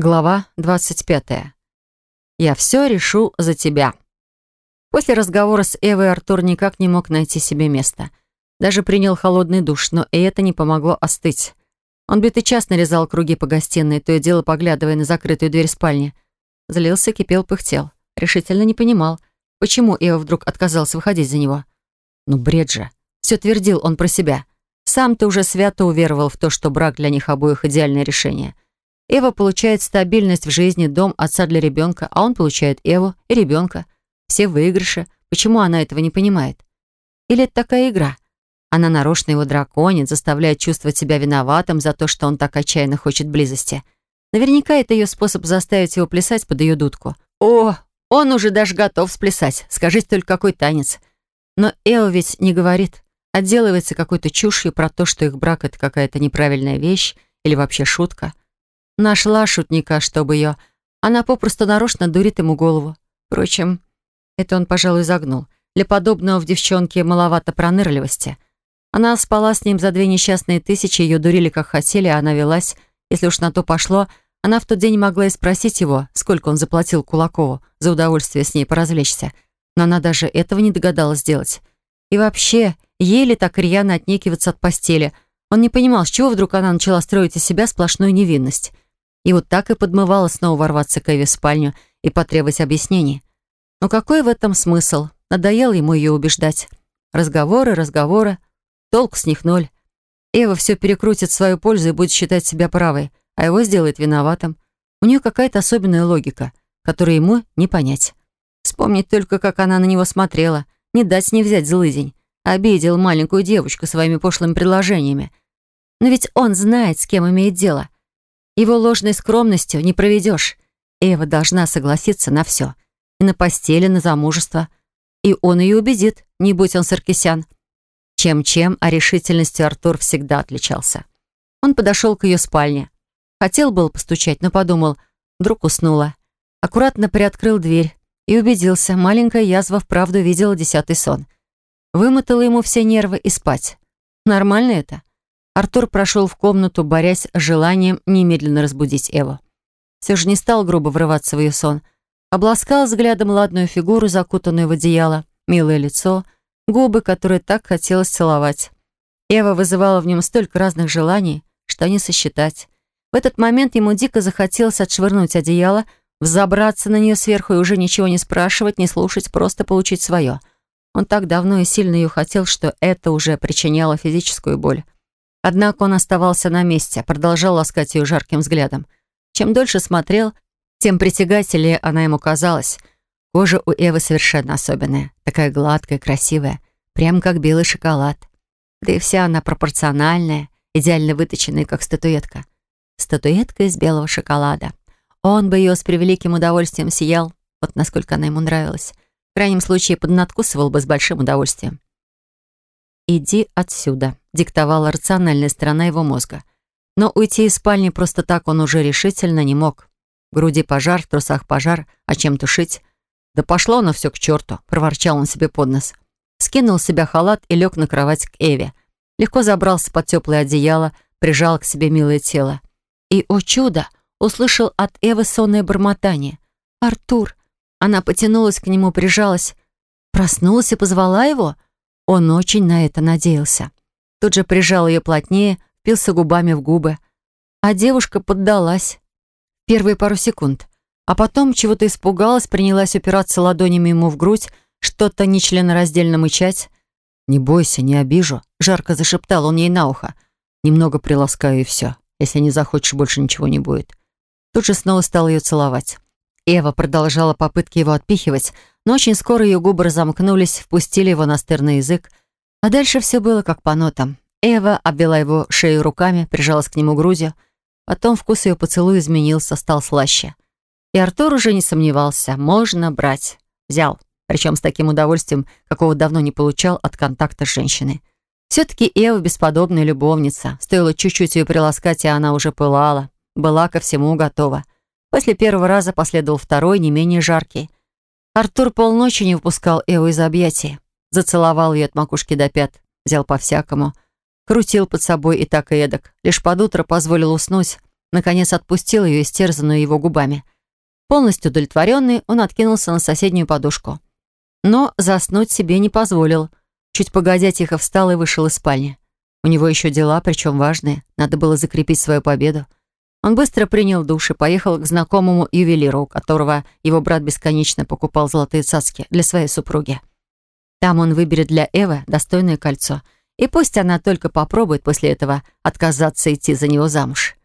Глава 25. «Я все решу за тебя». После разговора с Эвой Артур никак не мог найти себе места. Даже принял холодный душ, но и это не помогло остыть. Он битый час нарезал круги по гостиной, то и дело поглядывая на закрытую дверь спальни. Злился, кипел, пыхтел. Решительно не понимал, почему Эва вдруг отказалась выходить за него. Ну, бред же. Все твердил он про себя. Сам ты уже свято уверовал в то, что брак для них обоих идеальное решение — Эва получает стабильность в жизни, дом отца для ребенка, а он получает Эву и ребенка. Все выигрыши. Почему она этого не понимает? Или это такая игра? Она нарочно его драконит, заставляет чувствовать себя виноватым за то, что он так отчаянно хочет близости. Наверняка это ее способ заставить его плясать под ее дудку. О, он уже даже готов сплясать. Скажите только, какой танец. Но Эо ведь не говорит. Отделывается какой-то чушью про то, что их брак — это какая-то неправильная вещь или вообще шутка. Нашла шутника, чтобы ее... Она попросту нарочно дурит ему голову. Впрочем, это он, пожалуй, загнул. Для подобного в девчонке маловато пронырливости. Она спала с ним за две несчастные тысячи, ее дурили как хотели, а она велась. Если уж на то пошло, она в тот день могла и спросить его, сколько он заплатил Кулакову за удовольствие с ней поразвлечься. Но она даже этого не догадалась сделать. И вообще, еле так рьяно отнекиваться от постели. Он не понимал, с чего вдруг она начала строить из себя сплошную невинность. И вот так и подмывала снова ворваться к Эве в спальню и потребовать объяснений. Но какой в этом смысл? Надоело ему ее убеждать. Разговоры, разговоры. Толк с них ноль. Эва все перекрутит в свою пользу и будет считать себя правой, а его сделает виноватым. У нее какая-то особенная логика, которую ему не понять. Вспомнить только, как она на него смотрела. Не дать не взять злыдень. Обидел маленькую девочку своими пошлыми предложениями. Но ведь он знает, с кем имеет дело. Его ложной скромностью не проведешь. Эва должна согласиться на все. И на постели, на замужество. И он ее убедит, не будь он саркисян. Чем-чем, а решительностью Артур всегда отличался. Он подошел к ее спальне. Хотел было постучать, но подумал, вдруг уснула. Аккуратно приоткрыл дверь и убедился, маленькая язва вправду видела десятый сон. Вымотала ему все нервы и спать. Нормально это? Артур прошел в комнату, борясь с желанием немедленно разбудить Эву. Все же не стал грубо врываться в ее сон. Обласкал взглядом ладную фигуру, закутанную в одеяло, милое лицо, губы, которые так хотелось целовать. Эва вызывала в нем столько разных желаний, что не сосчитать. В этот момент ему дико захотелось отшвырнуть одеяло, взобраться на нее сверху и уже ничего не спрашивать, не слушать, просто получить свое. Он так давно и сильно ее хотел, что это уже причиняло физическую боль. Однако он оставался на месте, продолжал ласкать ее жарким взглядом. Чем дольше смотрел, тем притягательнее она ему казалась. Кожа у Эвы совершенно особенная, такая гладкая, красивая, прям как белый шоколад. Да и вся она пропорциональная, идеально выточенная, как статуэтка. Статуэтка из белого шоколада. Он бы ее с превеликим удовольствием сиял, вот насколько она ему нравилась. В крайнем случае, поднадкусывал бы с большим удовольствием. «Иди отсюда», — диктовала рациональная сторона его мозга. Но уйти из спальни просто так он уже решительно не мог. В груди пожар, в трусах пожар, а чем тушить? «Да пошло оно все к черту», — проворчал он себе под нос. Скинул с себя халат и лег на кровать к Эве. Легко забрался под теплое одеяло, прижал к себе милое тело. И, о чудо, услышал от Эвы сонное бормотание. «Артур!» Она потянулась к нему, прижалась. Проснулась и позвала его — он очень на это надеялся. Тут же прижал ее плотнее, впился губами в губы. А девушка поддалась. Первые пару секунд. А потом чего-то испугалась, принялась упираться ладонями ему в грудь, что-то нечленораздельно мычать. «Не бойся, не обижу», — жарко зашептал он ей на ухо. «Немного приласкаю и все. Если не захочешь, больше ничего не будет». Тут же снова стал ее целовать. Эва продолжала попытки его отпихивать, но очень скоро ее губы разомкнулись, впустили его настырный язык. А дальше все было как по нотам. Эва обвела его шею руками, прижалась к нему грудью. Потом вкус ее поцелуя изменился, стал слаще. И Артур уже не сомневался. Можно брать. Взял. Причем с таким удовольствием, какого давно не получал от контакта с женщиной. Все-таки Эва бесподобная любовница. Стоило чуть-чуть ее приласкать, и она уже пылала. Была ко всему готова. После первого раза последовал второй, не менее жаркий. Артур полночи не выпускал Эву из объятий. Зацеловал ее от макушки до пят, взял по-всякому. Крутил под собой и так и эдак. Лишь под утро позволил уснуть, наконец отпустил ее, истерзанную его губами. Полностью удовлетворенный, он откинулся на соседнюю подушку. Но заснуть себе не позволил. Чуть погодя, тихо встал и вышел из спальни. У него еще дела, причем важные. Надо было закрепить свою победу. Он быстро принял душ и поехал к знакомому ювелиру, у которого его брат бесконечно покупал золотые цацки для своей супруги. Там он выберет для Эвы достойное кольцо. И пусть она только попробует после этого отказаться идти за него замуж.